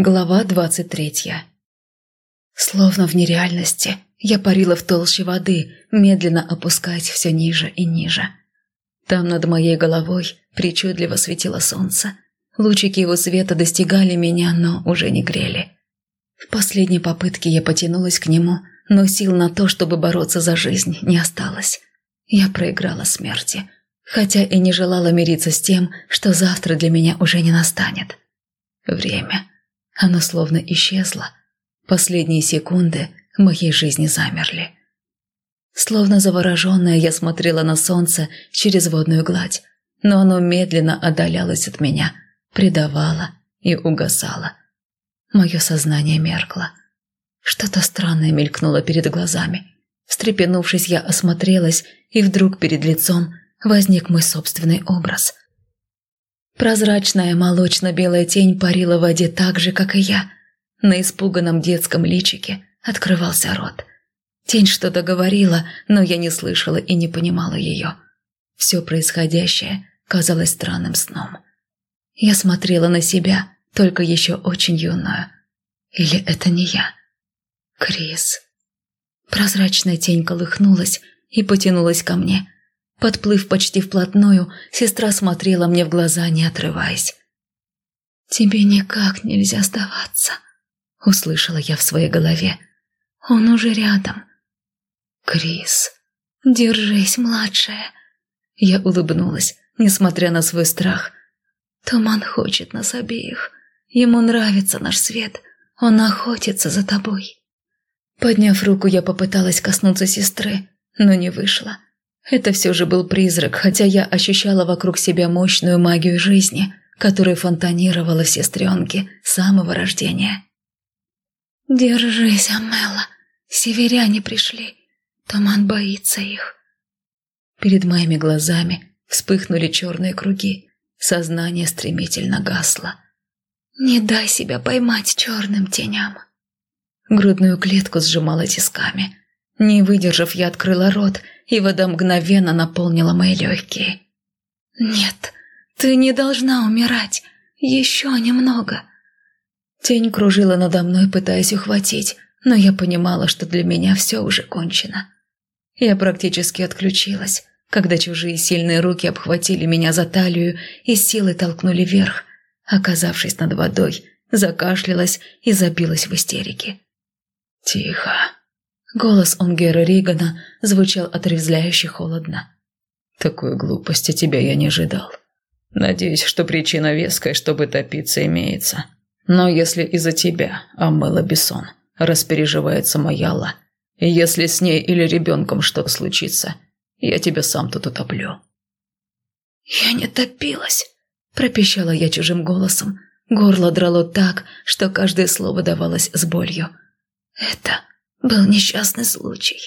Глава двадцать третья. Словно в нереальности, я парила в толще воды, медленно опускаясь все ниже и ниже. Там над моей головой причудливо светило солнце. Лучики его света достигали меня, но уже не грели. В последней попытке я потянулась к нему, но сил на то, чтобы бороться за жизнь, не осталось. Я проиграла смерти, хотя и не желала мириться с тем, что завтра для меня уже не настанет. Время оно словно исчезло. Последние секунды моей жизни замерли. Словно завороженная, я смотрела на солнце через водную гладь, но оно медленно отдалялось от меня, предавало и угасало. Мое сознание меркло. Что-то странное мелькнуло перед глазами. Встрепенувшись, я осмотрелась, и вдруг перед лицом возник мой собственный образ – Прозрачная молочно-белая тень парила в воде так же, как и я. На испуганном детском личике открывался рот. Тень что-то говорила, но я не слышала и не понимала ее. Все происходящее казалось странным сном. Я смотрела на себя, только еще очень юную. Или это не я? Крис. Прозрачная тень колыхнулась и потянулась ко мне – Подплыв почти вплотную, сестра смотрела мне в глаза, не отрываясь. «Тебе никак нельзя сдаваться», — услышала я в своей голове. «Он уже рядом». «Крис, держись, младшая». Я улыбнулась, несмотря на свой страх. «Туман хочет нас обеих. Ему нравится наш свет. Он охотится за тобой». Подняв руку, я попыталась коснуться сестры, но не вышло. Это все же был призрак, хотя я ощущала вокруг себя мощную магию жизни, которая фонтанировала в сестренке с самого рождения. «Держись, Амела, северяне пришли, туман боится их». Перед моими глазами вспыхнули черные круги, сознание стремительно гасло. «Не дай себя поймать черным теням». Грудную клетку сжимала тисками. Не выдержав, я открыла рот – и вода мгновенно наполнила мои легкие. «Нет, ты не должна умирать. Еще немного». Тень кружила надо мной, пытаясь ухватить, но я понимала, что для меня все уже кончено. Я практически отключилась, когда чужие сильные руки обхватили меня за талию и силой толкнули вверх. Оказавшись над водой, закашлялась и забилась в истерике. «Тихо», Голос Онгера Ригана звучал отрезвляюще холодно. «Такой глупости тебя я не ожидал. Надеюсь, что причина веская, чтобы топиться, имеется. Но если из-за тебя, Амела Бессон, распереживается Маяла, и если с ней или ребенком что-то случится, я тебя сам тут утоплю». «Я не топилась», – пропищала я чужим голосом. Горло драло так, что каждое слово давалось с болью. «Это был несчастный случай».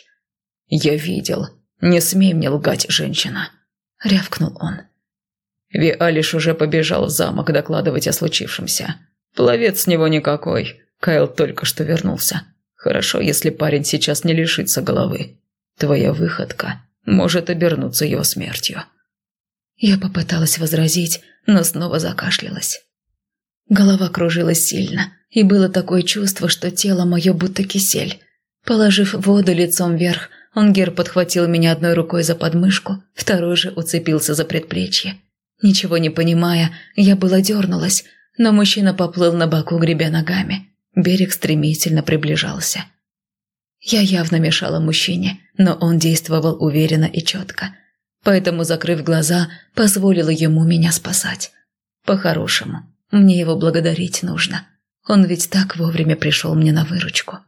«Я видел. Не смей мне лгать, женщина», — рявкнул он. Виалиш уже побежал в замок докладывать о случившемся. Пловец с него никакой. Кайл только что вернулся. Хорошо, если парень сейчас не лишится головы. Твоя выходка может обернуться его смертью. Я попыталась возразить, но снова закашлялась. Голова кружилась сильно, и было такое чувство, что тело мое будто кисель. Положив воду лицом вверх, Онгер подхватил меня одной рукой за подмышку, второй же уцепился за предплечье. Ничего не понимая, я было дернулась, но мужчина поплыл на боку, гребя ногами. Берег стремительно приближался. Я явно мешала мужчине, но он действовал уверенно и четко. Поэтому, закрыв глаза, позволила ему меня спасать. По-хорошему, мне его благодарить нужно. Он ведь так вовремя пришел мне на выручку.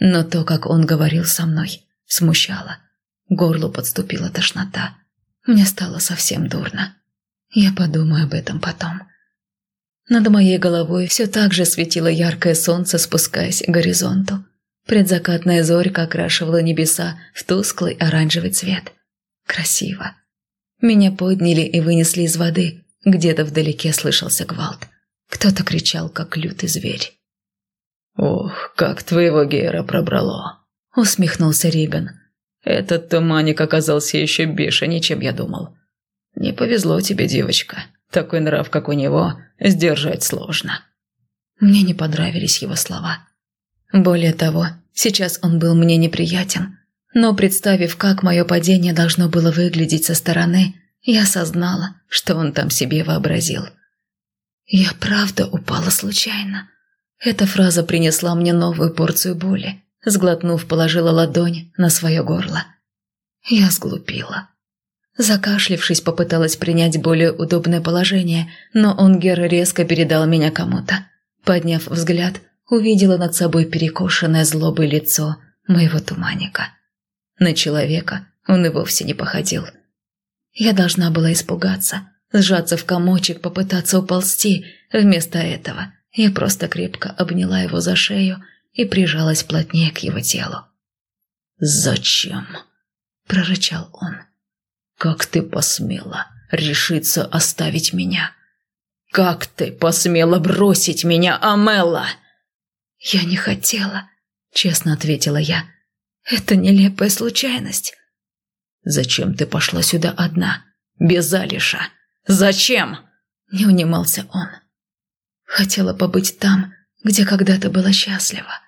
Но то, как он говорил со мной, смущало. Горлу подступила тошнота. Мне стало совсем дурно. Я подумаю об этом потом. Над моей головой все так же светило яркое солнце, спускаясь к горизонту. Предзакатная зорька окрашивала небеса в тусклый оранжевый цвет. Красиво. Меня подняли и вынесли из воды. Где-то вдалеке слышался гвалт. Кто-то кричал, как лютый зверь. «Ох, как твоего Гера пробрало!» – усмехнулся Риган. «Этот туманик оказался еще бешенее, чем я думал. Не повезло тебе, девочка. Такой нрав, как у него, сдержать сложно». Мне не понравились его слова. Более того, сейчас он был мне неприятен. Но представив, как мое падение должно было выглядеть со стороны, я осознала, что он там себе вообразил. Я правда упала случайно. Эта фраза принесла мне новую порцию боли. Сглотнув, положила ладонь на свое горло. Я сглупила. Закашлившись, попыталась принять более удобное положение, но Онгер резко передал меня кому-то. Подняв взгляд, увидела над собой перекошенное злобой лицо моего туманика. На человека он и вовсе не походил. Я должна была испугаться, сжаться в комочек, попытаться уползти. Вместо этого я просто крепко обняла его за шею и прижалась плотнее к его телу. «Зачем?» – прорычал он. «Как ты посмела решиться оставить меня? Как ты посмела бросить меня, Амелла?» «Я не хотела», – честно ответила я. «Это нелепая случайность». «Зачем ты пошла сюда одна, без Алиша? Зачем?» – не унимался он. Хотела побыть там, где когда-то была счастлива.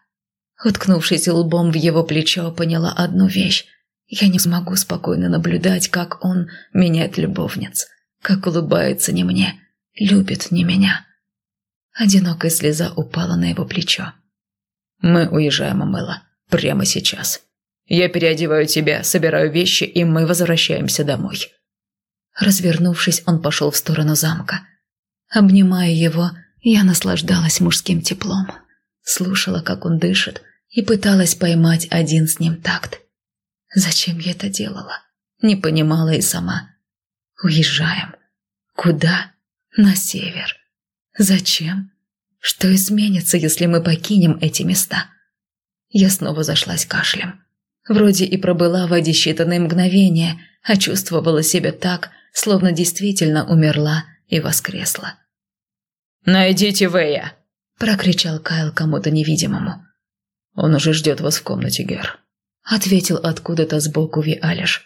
Уткнувшись лбом в его плечо, поняла одну вещь. Я не смогу спокойно наблюдать, как он меняет любовниц, как улыбается не мне, любит не меня. Одинокая слеза упала на его плечо. «Мы уезжаем, Амела, прямо сейчас. Я переодеваю тебя, собираю вещи, и мы возвращаемся домой». Развернувшись, он пошел в сторону замка. Обнимая его, я наслаждалась мужским теплом, слушала, как он дышит, и пыталась поймать один с ним такт. Зачем я это делала? Не понимала и сама. Уезжаем. Куда? На север. Зачем? Что изменится, если мы покинем эти места? Я снова зашлась кашлем. Вроде и пробыла в воде считанные мгновения, а чувствовала себя так, словно действительно умерла и воскресла. «Найдите Вэя!» – прокричал Кайл кому-то невидимому. «Он уже ждет вас в комнате, Гер», – ответил откуда-то сбоку Виалиш.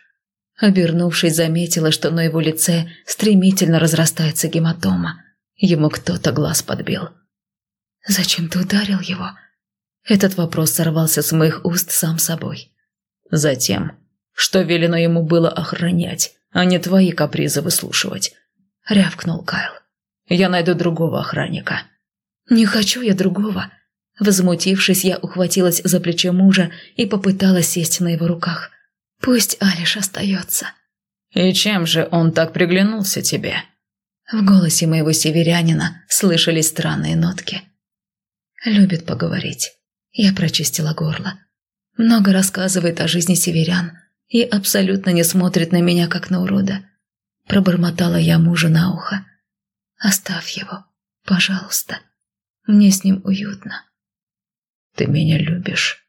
Обернувшись, заметила, что на его лице стремительно разрастается гематома. Ему кто-то глаз подбил. «Зачем ты ударил его?» Этот вопрос сорвался с моих уст сам собой. «Затем, что велено ему было охранять, а не твои капризы выслушивать», — рявкнул Кайл. «Я найду другого охранника». «Не хочу я другого». Возмутившись, я ухватилась за плечо мужа и попыталась сесть на его руках. «Пусть Алиш остается». «И чем же он так приглянулся тебе?» В голосе моего северянина слышались странные нотки. Любит поговорить. Я прочистила горло. Много рассказывает о жизни северян и абсолютно не смотрит на меня, как на урода. Пробормотала я мужу на ухо. «Оставь его, пожалуйста. Мне с ним уютно». «Ты меня любишь?»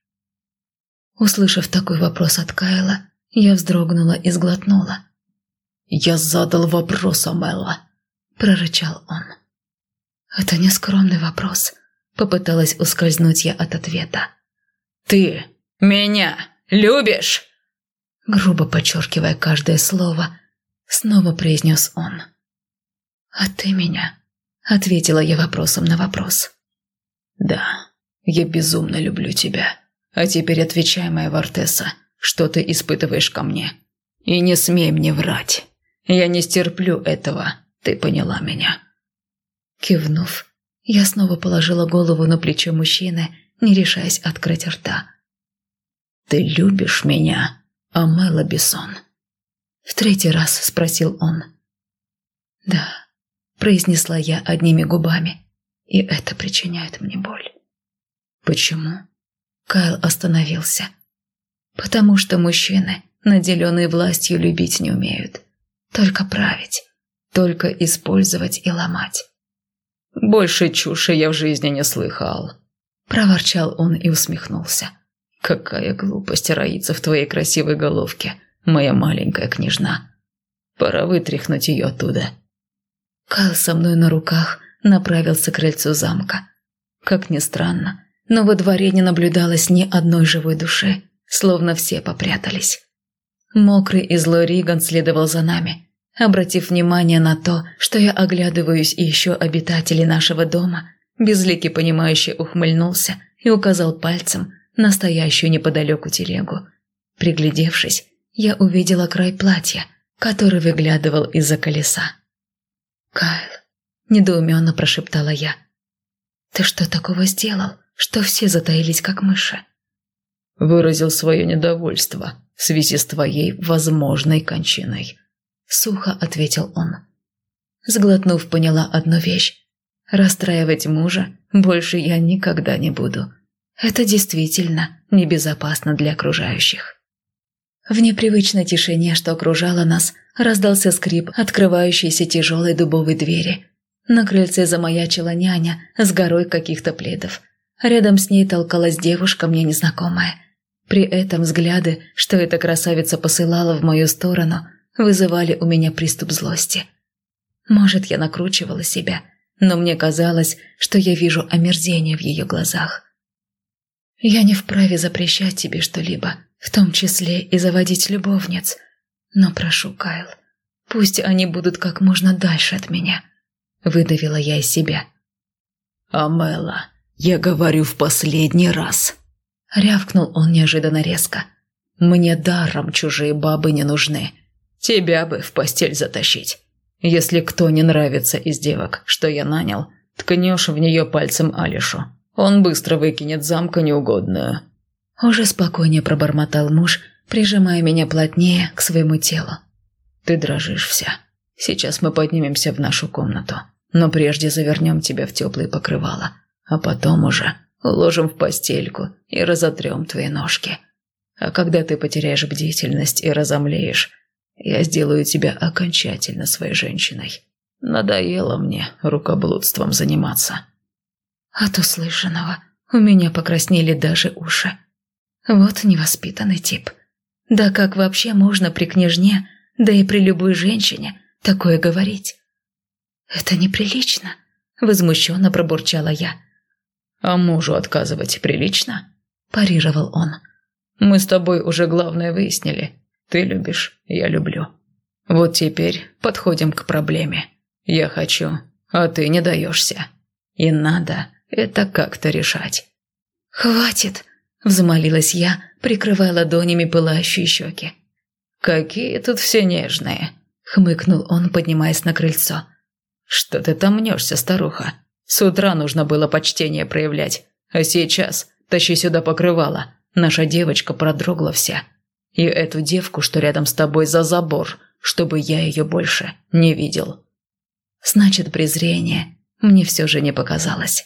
Услышав такой вопрос от Кайла, я вздрогнула и сглотнула. «Я задал вопрос, Амелла», – прорычал он. «Это не скромный вопрос», Попыталась ускользнуть я от ответа. «Ты меня любишь?» Грубо подчеркивая каждое слово, снова произнес он. «А ты меня?» Ответила я вопросом на вопрос. «Да, я безумно люблю тебя. А теперь отвечай, моя Вартеса, что ты испытываешь ко мне. И не смей мне врать. Я не стерплю этого, ты поняла меня». Кивнув, я снова положила голову на плечо мужчины, не решаясь открыть рта. «Ты любишь меня, Амела Бессон?» В третий раз спросил он. «Да», – произнесла я одними губами, и это причиняет мне боль. «Почему?» Кайл остановился. «Потому что мужчины, наделенные властью, любить не умеют. Только править, только использовать и ломать. Больше чуши я в жизни не слыхал. Проворчал он и усмехнулся. Какая глупость роится в твоей красивой головке, моя маленькая княжна. Пора вытряхнуть ее оттуда. Кайл со мной на руках направился к крыльцу замка. Как ни странно, но во дворе не наблюдалось ни одной живой души, словно все попрятались. Мокрый и злой Риган следовал за нами – Обратив внимание на то, что я оглядываюсь и ищу обитателей нашего дома, Безликий понимающе ухмыльнулся и указал пальцем на стоящую неподалеку телегу. Приглядевшись, я увидела край платья, который выглядывал из-за колеса. «Кайл», – недоуменно прошептала я, – «ты что такого сделал, что все затаились как мыши?» Выразил свое недовольство в связи с твоей возможной кончиной. Сухо ответил он. Сглотнув, поняла одну вещь. Расстраивать мужа больше я никогда не буду. Это действительно небезопасно для окружающих. В непривычной тишине, что окружало нас, раздался скрип открывающейся тяжелой дубовой двери. На крыльце замаячила няня с горой каких-то пледов. Рядом с ней толкалась девушка, мне незнакомая. При этом взгляды, что эта красавица посылала в мою сторону, вызывали у меня приступ злости. Может, я накручивала себя, но мне казалось, что я вижу омерзение в ее глазах. Я не вправе запрещать тебе что-либо, в том числе и заводить любовниц. Но прошу, Кайл, пусть они будут как можно дальше от меня. Выдавила я из себя. «Амела, я говорю в последний раз!» Рявкнул он неожиданно резко. «Мне даром чужие бабы не нужны. Тебя бы в постель затащить. Если кто не нравится из девок, что я нанял, ткнешь в нее пальцем Алишу. Он быстро выкинет замка неугодную. Уже спокойнее пробормотал муж, прижимая меня плотнее к своему телу. «Ты дрожишь вся. Сейчас мы поднимемся в нашу комнату, но прежде завернем тебя в теплые покрывала, а потом уже уложим в постельку и разотрем твои ножки. А когда ты потеряешь бдительность и разомлеешь, я сделаю тебя окончательно своей женщиной. Надоело мне рукоблудством заниматься». От услышанного у меня покраснели даже уши. Вот невоспитанный тип. Да как вообще можно при княжне, да и при любой женщине, такое говорить? Это неприлично, возмущенно пробурчала я. А мужу отказывать прилично? Парировал он. Мы с тобой уже главное выяснили. Ты любишь, я люблю. Вот теперь подходим к проблеме. Я хочу, а ты не даешься. И надо это как-то решать. «Хватит!» Взмолилась я, прикрывая ладонями пылающие щеки. «Какие тут все нежные!» — хмыкнул он, поднимаясь на крыльцо. «Что ты там мнешься, старуха? С утра нужно было почтение проявлять, а сейчас тащи сюда покрывало. Наша девочка продрогла вся. И эту девку, что рядом с тобой, за забор, чтобы я ее больше не видел». Значит, презрение мне все же не показалось.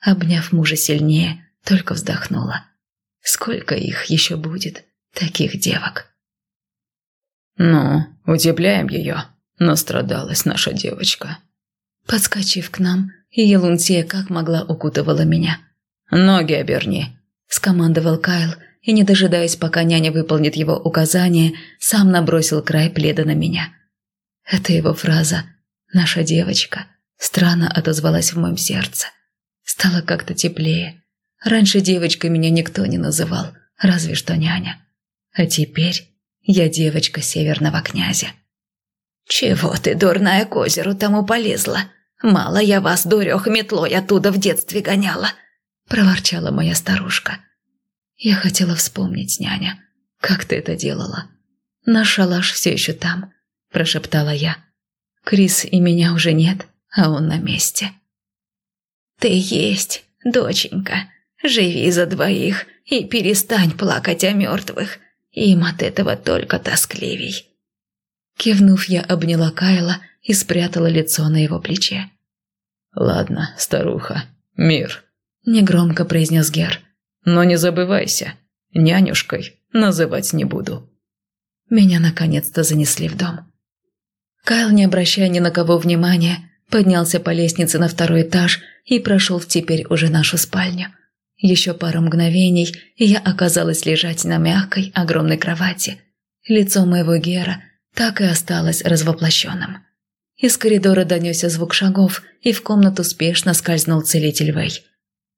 Обняв мужа сильнее, только вздохнула. Сколько их еще будет, таких девок? «Ну, утепляем ее», – настрадалась наша девочка. Подскочив к нам, Елунтия как могла укутывала меня. «Ноги оберни», – скомандовал Кайл, и, не дожидаясь, пока няня выполнит его указание, сам набросил край пледа на меня. Эта его фраза «наша девочка» странно отозвалась в моем сердце. Стало как-то теплее, Раньше девочкой меня никто не называл, разве что няня. А теперь я девочка северного князя. «Чего ты, дурная, к озеру тому полезла? Мало я вас, дурех, метлой оттуда в детстве гоняла!» – проворчала моя старушка. Я хотела вспомнить, няня, как ты это делала. Наш шалаш все еще там, прошептала я. Крис и меня уже нет, а он на месте. Ты есть, доченька, Живи за двоих и перестань плакать о мертвых. Им от этого только тоскливей». Кивнув, я обняла Кайла и спрятала лицо на его плече. «Ладно, старуха, мир», – негромко произнес Гер. «Но не забывайся, нянюшкой называть не буду». Меня наконец-то занесли в дом. Кайл, не обращая ни на кого внимания, поднялся по лестнице на второй этаж и прошел в теперь уже нашу спальню – еще пару мгновений, и я оказалась лежать на мягкой, огромной кровати. Лицо моего Гера так и осталось развоплощенным. Из коридора донесся звук шагов, и в комнату спешно скользнул целитель Вэй.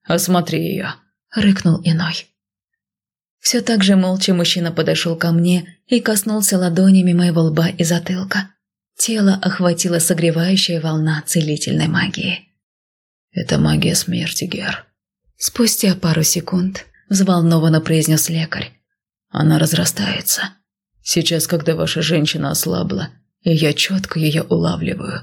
«Осмотри ее», — рыкнул иной. Все так же молча мужчина подошел ко мне и коснулся ладонями моего лба и затылка. Тело охватила согревающая волна целительной магии. Это магия смерти, Гер. Спустя пару секунд взволнованно произнес лекарь. Она разрастается. Сейчас, когда ваша женщина ослабла, и я четко ее улавливаю.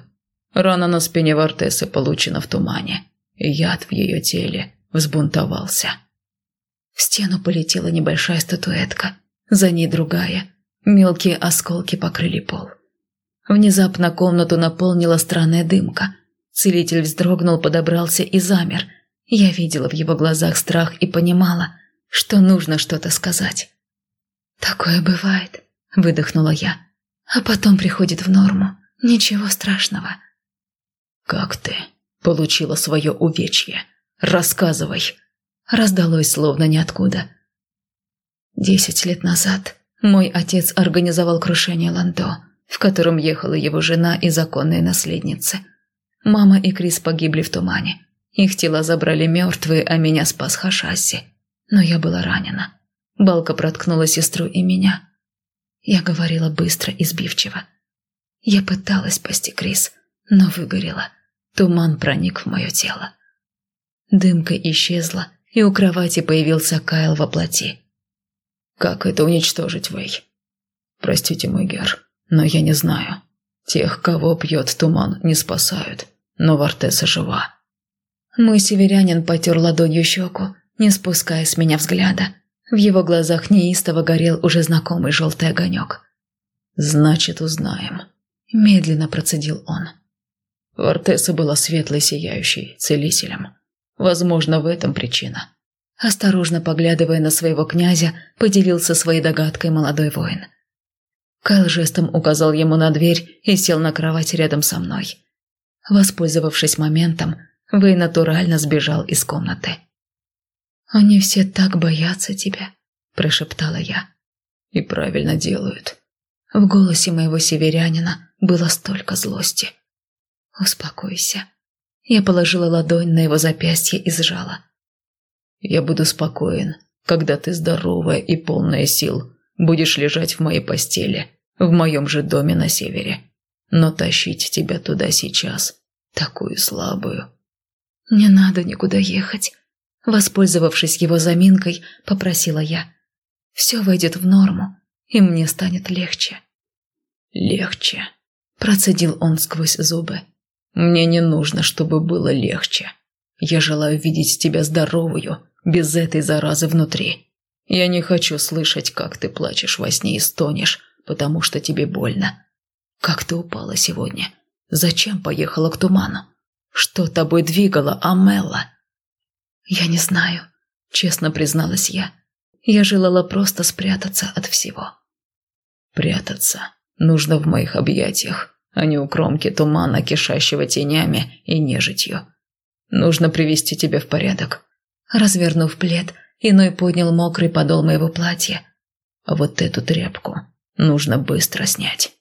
Рана на спине Вартесы получена в тумане, яд в ее теле взбунтовался. В стену полетела небольшая статуэтка, за ней другая. Мелкие осколки покрыли пол. Внезапно комнату наполнила странная дымка. Целитель вздрогнул, подобрался и замер. Я видела в его глазах страх и понимала, что нужно что-то сказать. «Такое бывает», – выдохнула я. «А потом приходит в норму. Ничего страшного». «Как ты получила свое увечье? Рассказывай!» Раздалось словно ниоткуда. Десять лет назад мой отец организовал крушение Ландо, в котором ехала его жена и законные наследницы. Мама и Крис погибли в тумане. Их тела забрали мертвые, а меня спас Хашаси. Но я была ранена. Балка проткнула сестру и меня. Я говорила быстро и сбивчиво. Я пыталась спасти Крис, но выгорела. Туман проник в мое тело. Дымка исчезла, и у кровати появился Кайл во плоти. «Как это уничтожить, Вэй?» «Простите, мой Гер, но я не знаю. Тех, кого пьет туман, не спасают, но Вартеса жива». Мой северянин потер ладонью щеку, не спуская с меня взгляда. В его глазах неистово горел уже знакомый желтый огонек. «Значит, узнаем», – медленно процедил он. Вартеса была светлой сияющей, целителем. Возможно, в этом причина. Осторожно поглядывая на своего князя, поделился своей догадкой молодой воин. Кайл жестом указал ему на дверь и сел на кровать рядом со мной. Воспользовавшись моментом, Вэй натурально сбежал из комнаты. «Они все так боятся тебя», – прошептала я. «И правильно делают». В голосе моего северянина было столько злости. «Успокойся». Я положила ладонь на его запястье и сжала. «Я буду спокоен, когда ты здоровая и полная сил будешь лежать в моей постели, в моем же доме на севере. Но тащить тебя туда сейчас, такую слабую...» «Не надо никуда ехать», – воспользовавшись его заминкой, попросила я. «Все войдет в норму, и мне станет легче». «Легче», – процедил он сквозь зубы. Мне не нужно, чтобы было легче. Я желаю видеть тебя здоровую, без этой заразы внутри. Я не хочу слышать, как ты плачешь во сне и стонешь, потому что тебе больно. Как ты упала сегодня? Зачем поехала к туману? Что тобой двигало, Амелла? Я не знаю, честно призналась я. Я желала просто спрятаться от всего. Прятаться нужно в моих объятиях а не у кромки тумана, кишащего тенями и нежитью. Нужно привести тебя в порядок». Развернув плед, иной поднял мокрый подол моего платья. «Вот эту тряпку нужно быстро снять».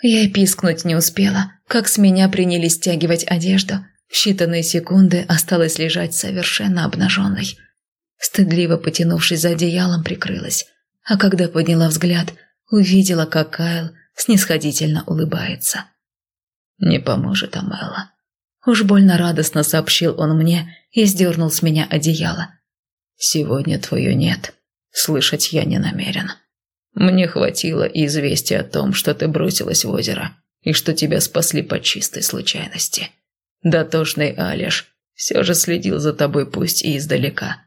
Я и пискнуть не успела, как с меня принялись стягивать одежду. В считанные секунды осталось лежать совершенно обнаженной. Стыдливо потянувшись за одеялом, прикрылась. А когда подняла взгляд, увидела, как Кайл снисходительно улыбается. «Не поможет Амела». Уж больно радостно сообщил он мне и сдернул с меня одеяло. «Сегодня твое нет. Слышать я не намерен. Мне хватило известия о том, что ты бросилась в озеро и что тебя спасли по чистой случайности. Дотошный Алиш все же следил за тобой пусть и издалека.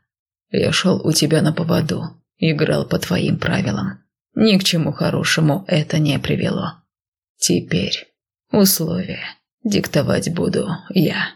Я шел у тебя на поводу, играл по твоим правилам. Ни к чему хорошему это не привело. Теперь условия диктовать буду я.